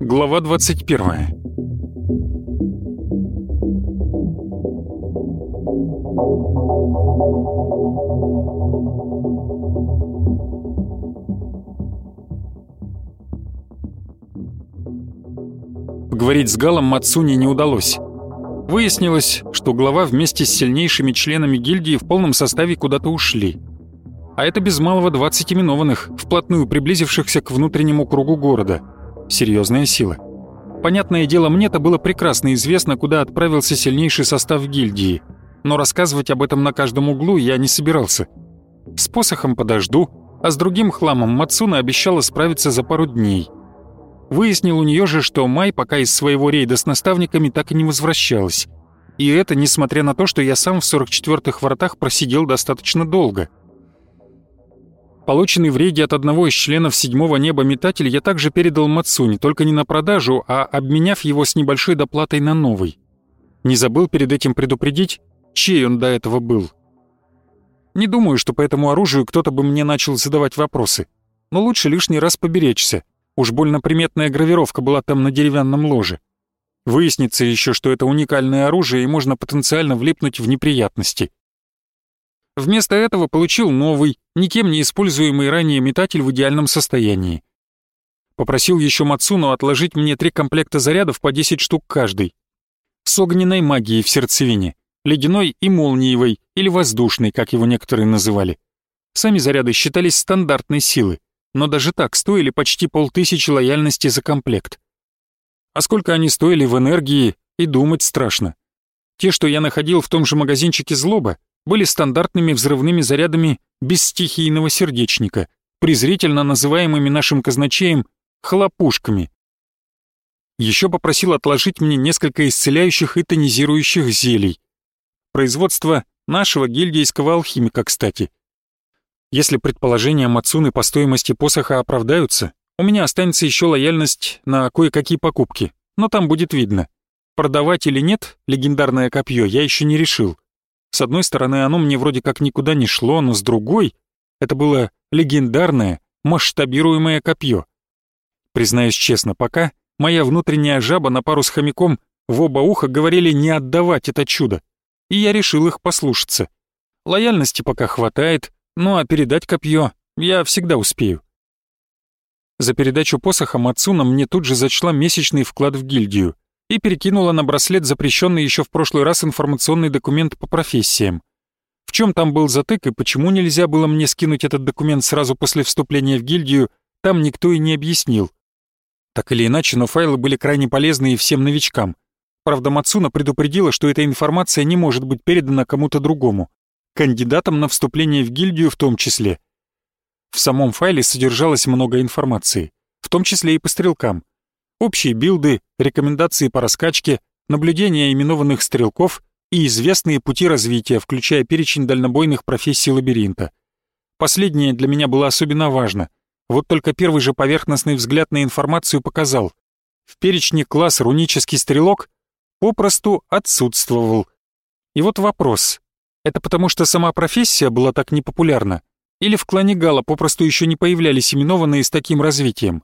Глава 21 Поговорить с Галом Мацуни не удалось. Выяснилось, что глава вместе с сильнейшими членами гильдии в полном составе куда-то ушли. А это без малого 20 именованных, вплотную приблизившихся к внутреннему кругу города. Серьезная сила. Понятное дело, мне-то было прекрасно известно, куда отправился сильнейший состав гильдии. Но рассказывать об этом на каждом углу я не собирался. С посохом подожду, а с другим хламом Мацуна обещала справиться за пару дней. Выяснил у нее же, что Май пока из своего рейда с наставниками так и не возвращалась. И это несмотря на то, что я сам в 44-х вратах просидел достаточно долго. Полученный в рейде от одного из членов седьмого неба метатель я также передал Мацуни, только не на продажу, а обменяв его с небольшой доплатой на новый. Не забыл перед этим предупредить, чей он до этого был. Не думаю, что по этому оружию кто-то бы мне начал задавать вопросы, но лучше лишний раз поберечься. Уж больно приметная гравировка была там на деревянном ложе. Выяснится еще, что это уникальное оружие и можно потенциально влипнуть в неприятности. Вместо этого получил новый, никем не используемый ранее метатель в идеальном состоянии. Попросил еще Мацуну отложить мне три комплекта зарядов по 10 штук каждый. С огненной магией в сердцевине, ледяной и молниевой, или воздушной, как его некоторые называли. Сами заряды считались стандартной силы но даже так стоили почти полтысячи лояльности за комплект. А сколько они стоили в энергии, и думать страшно. Те, что я находил в том же магазинчике «Злоба», были стандартными взрывными зарядами без стихийного сердечника, презрительно называемыми нашим казначеем «хлопушками». Еще попросил отложить мне несколько исцеляющих и тонизирующих зелий. Производство нашего гильдейского алхимика, кстати — если предположения Мацуны по стоимости посоха оправдаются, у меня останется еще лояльность на кое-какие покупки, но там будет видно. Продавать или нет легендарное копье я еще не решил. С одной стороны, оно мне вроде как никуда не шло, но с другой, это было легендарное, масштабируемое копье. Признаюсь честно, пока моя внутренняя жаба на пару с хомяком в оба уха говорили не отдавать это чудо, и я решил их послушаться. Лояльности пока хватает, ну а передать копье я всегда успею. За передачу посоха Мацуна мне тут же зачла месячный вклад в гильдию и перекинула на браслет запрещенный еще в прошлый раз информационный документ по профессиям. В чем там был затык и почему нельзя было мне скинуть этот документ сразу после вступления в гильдию, там никто и не объяснил. Так или иначе, но файлы были крайне полезны и всем новичкам. Правда, Мацуна предупредила, что эта информация не может быть передана кому-то другому кандидатам на вступление в гильдию в том числе. В самом файле содержалось много информации, в том числе и по стрелкам. Общие билды, рекомендации по раскачке, наблюдения именованных стрелков и известные пути развития, включая перечень дальнобойных профессий лабиринта. Последнее для меня было особенно важно. Вот только первый же поверхностный взгляд на информацию показал. В перечне класс «Рунический стрелок» попросту отсутствовал. И вот вопрос, это потому, что сама профессия была так непопулярна? Или в клане Гала попросту еще не появлялись именованные с таким развитием?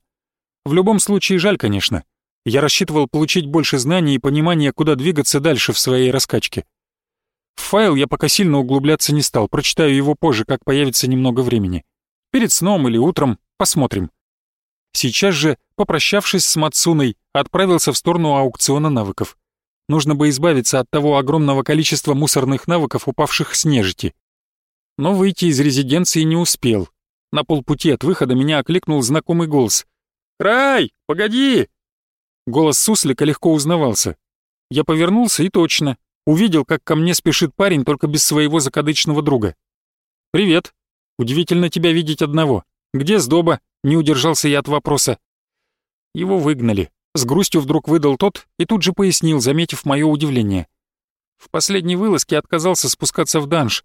В любом случае жаль, конечно. Я рассчитывал получить больше знаний и понимания, куда двигаться дальше в своей раскачке. В файл я пока сильно углубляться не стал, прочитаю его позже, как появится немного времени. Перед сном или утром, посмотрим. Сейчас же, попрощавшись с Мацуной, отправился в сторону аукциона навыков. Нужно бы избавиться от того огромного количества мусорных навыков, упавших с нежити. Но выйти из резиденции не успел. На полпути от выхода меня окликнул знакомый голос. «Рай, погоди!» Голос суслика легко узнавался. Я повернулся и точно. Увидел, как ко мне спешит парень, только без своего закадычного друга. «Привет. Удивительно тебя видеть одного. Где сдоба?» Не удержался я от вопроса. Его выгнали. С грустью вдруг выдал тот и тут же пояснил, заметив мое удивление. В последней вылазке отказался спускаться в данж.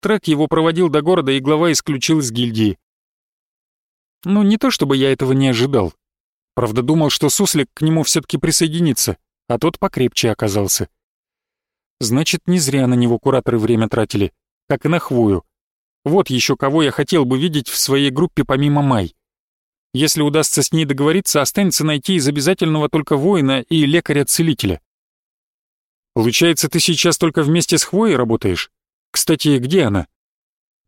Трек его проводил до города, и глава исключил из гильдии. Ну, не то чтобы я этого не ожидал. Правда, думал, что суслик к нему все таки присоединится, а тот покрепче оказался. Значит, не зря на него кураторы время тратили, как и на хвою. Вот еще кого я хотел бы видеть в своей группе помимо Май. Если удастся с ней договориться, останется найти из обязательного только воина и лекаря-целителя. Получается, ты сейчас только вместе с Хвоей работаешь? Кстати, где она?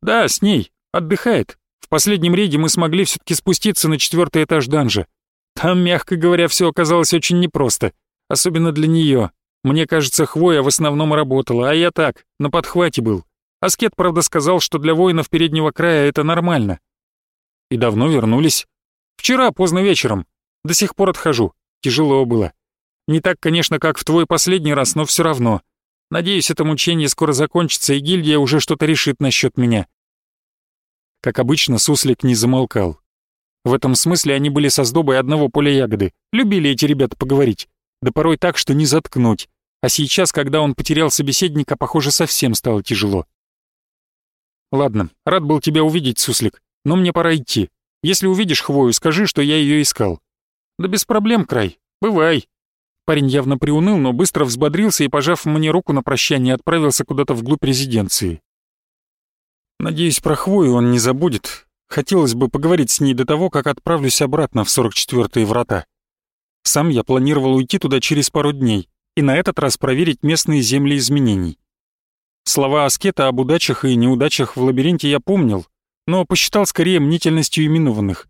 Да, с ней. Отдыхает. В последнем рейде мы смогли все-таки спуститься на четвертый этаж данжа. Там, мягко говоря, все оказалось очень непросто. Особенно для нее. Мне кажется, Хвоя в основном работала, а я так, на подхвате был. Аскет, правда, сказал, что для воинов переднего края это нормально. И давно вернулись. Вчера, поздно вечером. До сих пор отхожу. Тяжело было. Не так, конечно, как в твой последний раз, но все равно. Надеюсь, это мучение скоро закончится, и гильдия уже что-то решит насчет меня. Как обычно, суслик не замолкал. В этом смысле они были со сдобой одного поля ягоды. Любили эти ребята поговорить. Да порой так, что не заткнуть. А сейчас, когда он потерял собеседника, похоже, совсем стало тяжело. «Ладно, рад был тебя увидеть, суслик, но мне пора идти. Если увидишь хвою, скажи, что я ее искал». «Да без проблем, Край. Бывай». Парень явно приуныл, но быстро взбодрился и, пожав мне руку на прощание, отправился куда-то вглубь резиденции. Надеюсь, про хвою он не забудет. Хотелось бы поговорить с ней до того, как отправлюсь обратно в 44-е врата. Сам я планировал уйти туда через пару дней и на этот раз проверить местные земли изменений. Слова Аскета об удачах и неудачах в лабиринте я помнил, но посчитал скорее мнительностью именованных.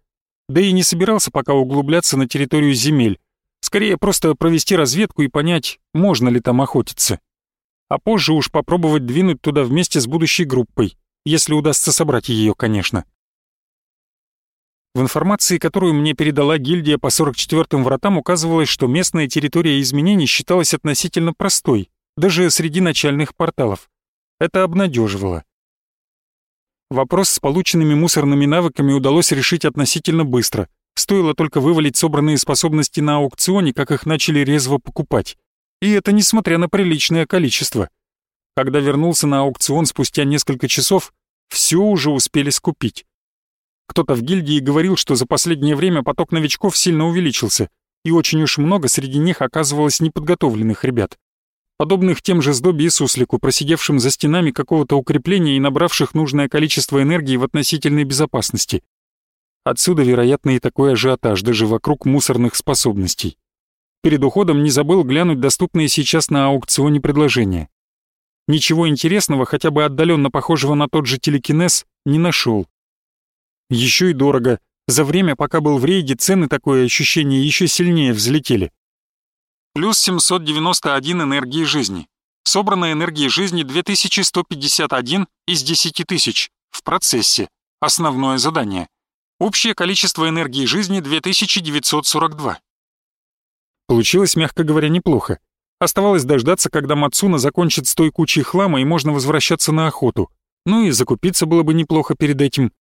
Да и не собирался пока углубляться на территорию земель, скорее просто провести разведку и понять, можно ли там охотиться. А позже уж попробовать двинуть туда вместе с будущей группой, если удастся собрать ее, конечно. В информации, которую мне передала гильдия по 44-м вратам, указывалось, что местная территория изменений считалась относительно простой, даже среди начальных порталов. Это обнадеживало. Вопрос с полученными мусорными навыками удалось решить относительно быстро. Стоило только вывалить собранные способности на аукционе, как их начали резво покупать. И это несмотря на приличное количество. Когда вернулся на аукцион спустя несколько часов, все уже успели скупить. Кто-то в гильдии говорил, что за последнее время поток новичков сильно увеличился, и очень уж много среди них оказывалось неподготовленных ребят. Подобных тем же Сдобе и Суслику, просидевшим за стенами какого-то укрепления и набравших нужное количество энергии в относительной безопасности. Отсюда, вероятно, и такой ажиотаж даже вокруг мусорных способностей. Перед уходом не забыл глянуть доступные сейчас на аукционе предложения. Ничего интересного, хотя бы отдаленно похожего на тот же телекинез, не нашел. Еще и дорого. За время, пока был в рейде, цены такое ощущение еще сильнее взлетели. Плюс 791 энергии жизни. Собрана энергии жизни 2151 из 10 тысяч. В процессе. Основное задание. Общее количество энергии жизни 2942. Получилось, мягко говоря, неплохо. Оставалось дождаться, когда Мацуна закончит с той кучей хлама и можно возвращаться на охоту. Ну и закупиться было бы неплохо перед этим.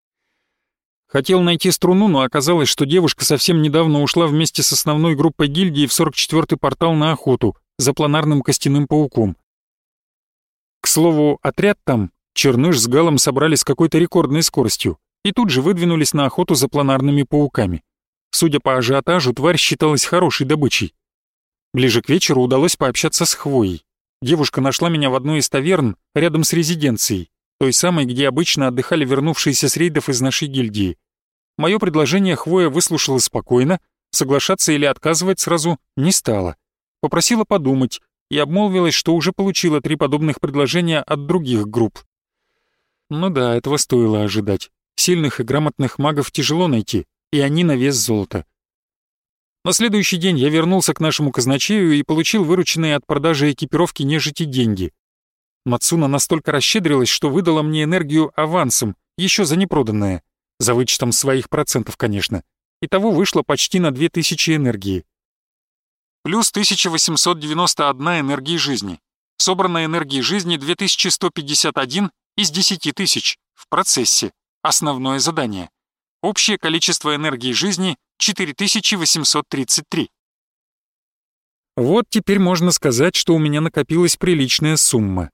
Хотел найти струну, но оказалось, что девушка совсем недавно ушла вместе с основной группой гильдии в 44-й портал на охоту за планарным костяным пауком. К слову, отряд там, Черныш с Галом собрали с какой-то рекордной скоростью и тут же выдвинулись на охоту за планарными пауками. Судя по ажиотажу, тварь считалась хорошей добычей. Ближе к вечеру удалось пообщаться с Хвоей. Девушка нашла меня в одной из таверн рядом с резиденцией той самой, где обычно отдыхали вернувшиеся с рейдов из нашей гильдии. Мое предложение Хвоя выслушала спокойно, соглашаться или отказывать сразу не стала. Попросила подумать и обмолвилась, что уже получила три подобных предложения от других групп. Ну да, этого стоило ожидать. Сильных и грамотных магов тяжело найти, и они на вес золота. На следующий день я вернулся к нашему казначею и получил вырученные от продажи экипировки нежити деньги. Мацуна настолько расщедрилась, что выдала мне энергию авансом, еще за непроданное. За вычетом своих процентов, конечно. Итого вышло почти на 2000 энергии. Плюс 1891 энергии жизни. Собрана энергии жизни 2151 из 10 тысяч. В процессе. Основное задание. Общее количество энергии жизни 4833. Вот теперь можно сказать, что у меня накопилась приличная сумма.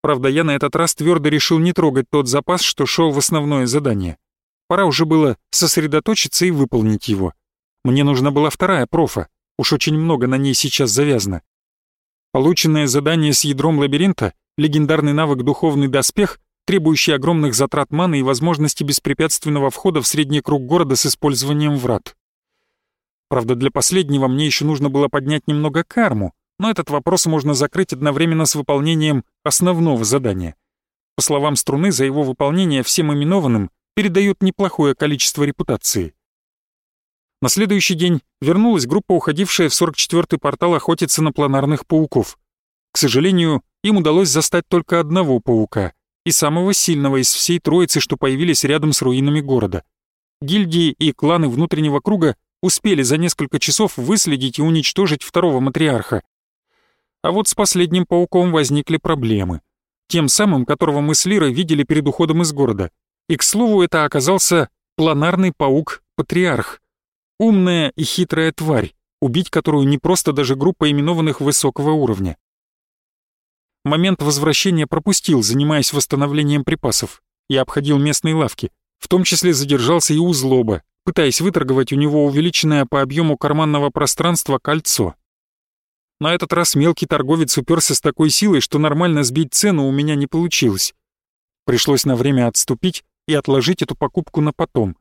Правда, я на этот раз твердо решил не трогать тот запас, что шел в основное задание. Пора уже было сосредоточиться и выполнить его. Мне нужна была вторая профа, уж очень много на ней сейчас завязано. Полученное задание с ядром лабиринта, легендарный навык «Духовный доспех», требующий огромных затрат маны и возможности беспрепятственного входа в средний круг города с использованием врат. Правда, для последнего мне еще нужно было поднять немного карму, но этот вопрос можно закрыть одновременно с выполнением основного задания. По словам Струны, за его выполнение всем именованным передают неплохое количество репутации. На следующий день вернулась группа, уходившая в 44-й портал охотиться на планарных пауков. К сожалению, им удалось застать только одного паука и самого сильного из всей троицы, что появились рядом с руинами города. Гильдии и кланы внутреннего круга успели за несколько часов выследить и уничтожить второго матриарха. А вот с последним пауком возникли проблемы. Тем самым, которого мы с Лирой видели перед уходом из города. И, к слову, это оказался планарный паук-патриарх. Умная и хитрая тварь, убить которую не просто даже группа именованных высокого уровня. Момент возвращения пропустил, занимаясь восстановлением припасов. Я обходил местные лавки, в том числе задержался и у злоба, пытаясь выторговать у него увеличенное по объему карманного пространства кольцо. На этот раз мелкий торговец уперся с такой силой, что нормально сбить цену у меня не получилось. Пришлось на время отступить и отложить эту покупку на потом.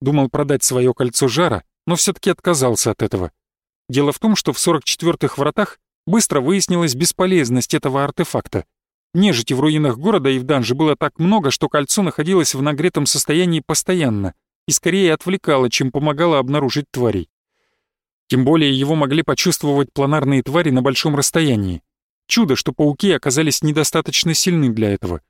Думал продать свое кольцо жара, но все-таки отказался от этого. Дело в том, что в 44-х вратах быстро выяснилась бесполезность этого артефакта. Нежити в руинах города и в данже было так много, что кольцо находилось в нагретом состоянии постоянно и скорее отвлекало, чем помогало обнаружить тварей. Тем более его могли почувствовать планарные твари на большом расстоянии. Чудо, что пауки оказались недостаточно сильны для этого.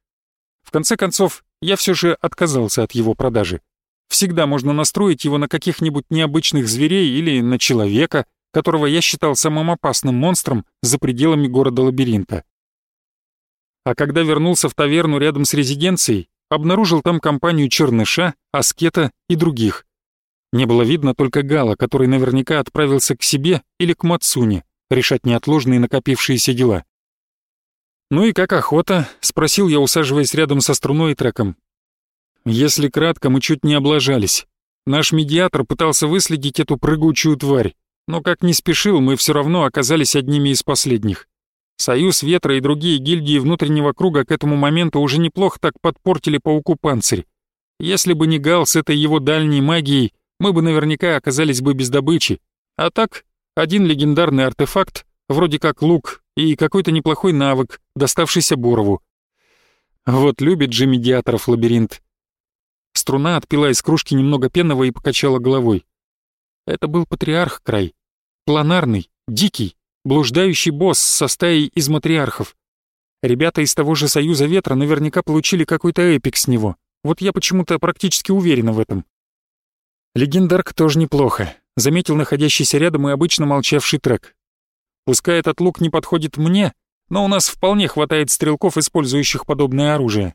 В конце концов, я все же отказался от его продажи. Всегда можно настроить его на каких-нибудь необычных зверей или на человека, которого я считал самым опасным монстром за пределами города-лабиринта. А когда вернулся в таверну рядом с резиденцией, обнаружил там компанию Черныша, Аскета и других. Не было видно только Гала, который наверняка отправился к себе или к Мацуне, решать неотложные накопившиеся дела. «Ну и как охота?» — спросил я, усаживаясь рядом со струной и треком. «Если кратко, мы чуть не облажались. Наш медиатор пытался выследить эту прыгучую тварь, но как не спешил, мы все равно оказались одними из последних. Союз Ветра и другие гильдии внутреннего круга к этому моменту уже неплохо так подпортили пауку панцирь. Если бы не Гал с этой его дальней магией, мы бы наверняка оказались бы без добычи. А так, один легендарный артефакт, вроде как лук, и какой-то неплохой навык, доставшийся Борову. Вот любит же медиаторов лабиринт. Струна отпила из кружки немного пенного и покачала головой. Это был патриарх край. Планарный, дикий, блуждающий босс со стаей из матриархов. Ребята из того же Союза Ветра наверняка получили какой-то эпик с него. Вот я почему-то практически уверена в этом. Легендарк тоже неплохо, заметил находящийся рядом и обычно молчавший трек. Пускай этот лук не подходит мне, но у нас вполне хватает стрелков, использующих подобное оружие.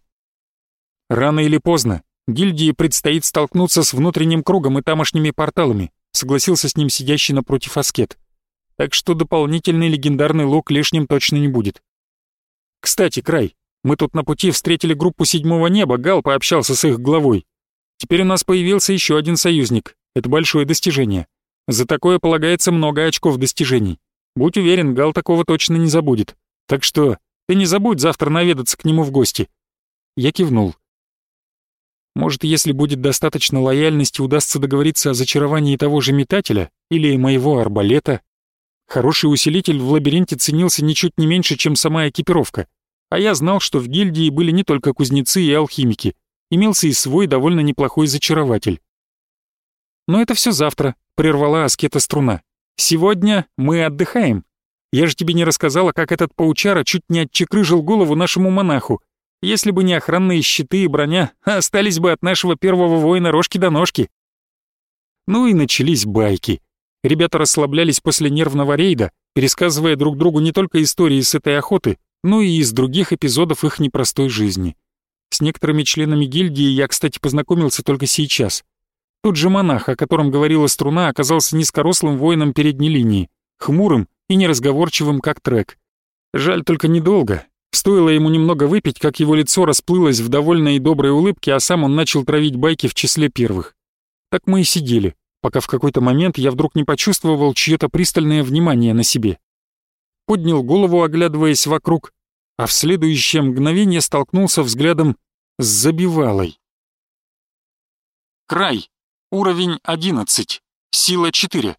Рано или поздно гильдии предстоит столкнуться с внутренним кругом и тамошними порталами, согласился с ним сидящий напротив аскет. Так что дополнительный легендарный лук лишним точно не будет. Кстати, Край, мы тут на пути встретили группу седьмого неба, Гал пообщался с их главой. Теперь у нас появился еще один союзник. Это большое достижение. За такое полагается много очков достижений. Будь уверен, Гал такого точно не забудет. Так что ты не забудь завтра наведаться к нему в гости». Я кивнул. Может, если будет достаточно лояльности, удастся договориться о зачаровании того же метателя или моего арбалета. Хороший усилитель в лабиринте ценился ничуть не меньше, чем сама экипировка. А я знал, что в гильдии были не только кузнецы и алхимики имелся и свой довольно неплохой зачарователь. «Но это все завтра», — прервала аскета струна. «Сегодня мы отдыхаем. Я же тебе не рассказала, как этот паучара чуть не отчекрыжил голову нашему монаху. Если бы не охранные щиты и броня, остались бы от нашего первого воина рожки до ножки». Ну и начались байки. Ребята расслаблялись после нервного рейда, пересказывая друг другу не только истории с этой охоты, но и из других эпизодов их непростой жизни. С некоторыми членами гильдии я, кстати, познакомился только сейчас. Тот же монах, о котором говорила струна, оказался низкорослым воином передней линии, хмурым и неразговорчивым, как трек. Жаль только недолго. Стоило ему немного выпить, как его лицо расплылось в довольной и доброй улыбке, а сам он начал травить байки в числе первых. Так мы и сидели, пока в какой-то момент я вдруг не почувствовал чье-то пристальное внимание на себе. поднял голову, оглядываясь вокруг, а в следующее мгновение столкнулся взглядом с забивалой. Край. Уровень 11. Сила 4.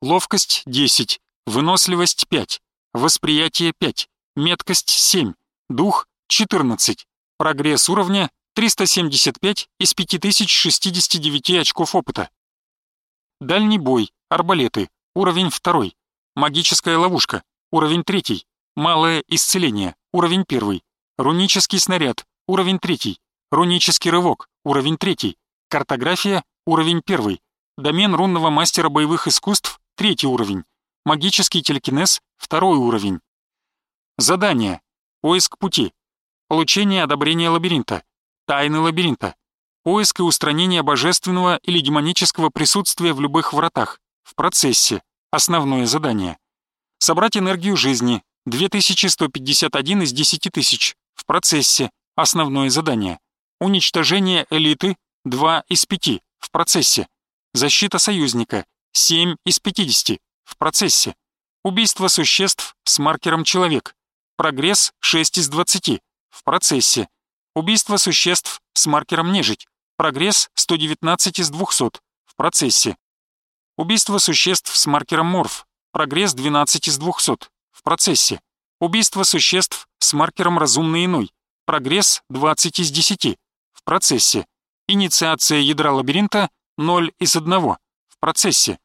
Ловкость 10. Выносливость 5. Восприятие 5. Меткость 7. Дух 14. Прогресс уровня 375 из 5069 очков опыта. Дальний бой. Арбалеты. Уровень 2. Магическая ловушка. Уровень 3. Малое исцеление. Уровень 1. Рунический снаряд. Уровень 3. Рунический рывок. Уровень 3. Картография. Уровень 1. Домен рунного мастера боевых искусств. Третий уровень. Магический телекинез. Второй уровень. Задание. Поиск пути. Получение одобрения лабиринта. Тайны лабиринта. Поиск и устранение божественного или демонического присутствия в любых вратах. В процессе. Основное задание. Собрать энергию жизни. 2151 из 10 тысяч. В процессе. Основное задание. Уничтожение элиты. 2 из 5. В процессе. Защита союзника. 7 из 50. В процессе. Убийство существ с маркером «Человек». Прогресс 6 из 20. В процессе. Убийство существ с маркером «Нежить». Прогресс 119 из 200. В процессе. Убийство существ с маркером морф. Прогресс 12 из 200. В процессе. Убийство существ с маркером разумный иной. Прогресс 20 из 10. В процессе. Инициация ядра лабиринта 0 из 1. В процессе.